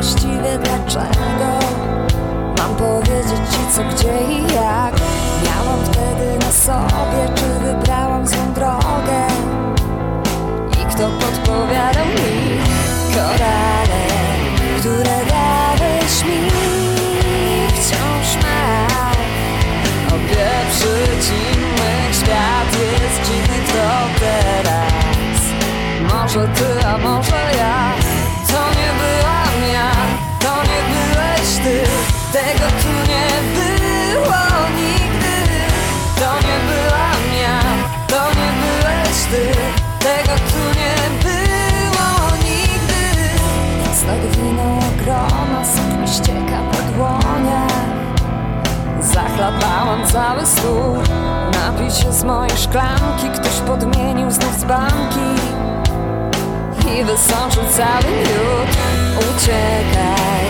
właściwie dlaczego? Mam powiedzieć ci co, gdzie i jak. Miałam wtedy na sobie, czy wybrałam złą drogę? I kto podpowiadał mi korale, które dałeś mi? Wciąż mam. Opieprzyć innych świat jest dziwny, kto teraz? Może ty, a może sok mi ścieka po dłoniach Zachlapałam cały stół. Napić się z mojej szklanki. Ktoś podmienił znów dzbanki I wysączył cały miód. Uciekaj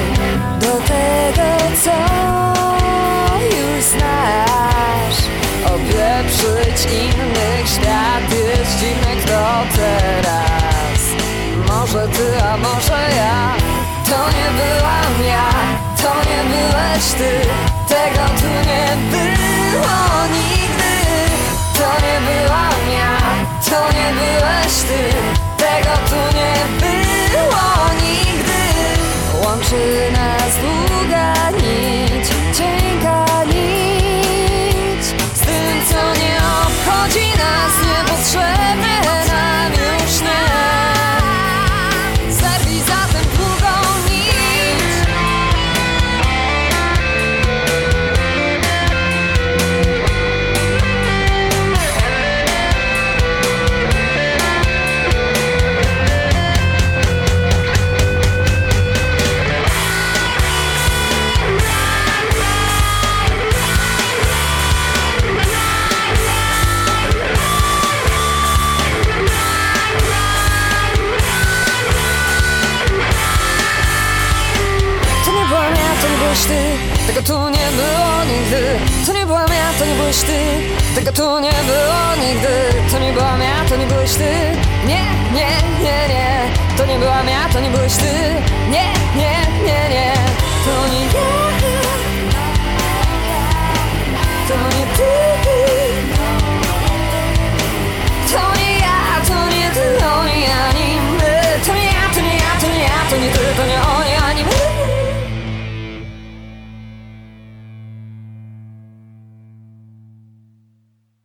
do tego, co już znasz. Opieprzyć innych świat jest dziwny kto teraz. Może ty, a może byłeś ty Tego tu nie było nigdy. To nie byłam ja, to nie byłeś ty Tego tu nie było nigdy. To nie byłam ja, to nie byłeś ty. Nie, nie, nie, nie. To nie byłam ja, to nie byłeś ty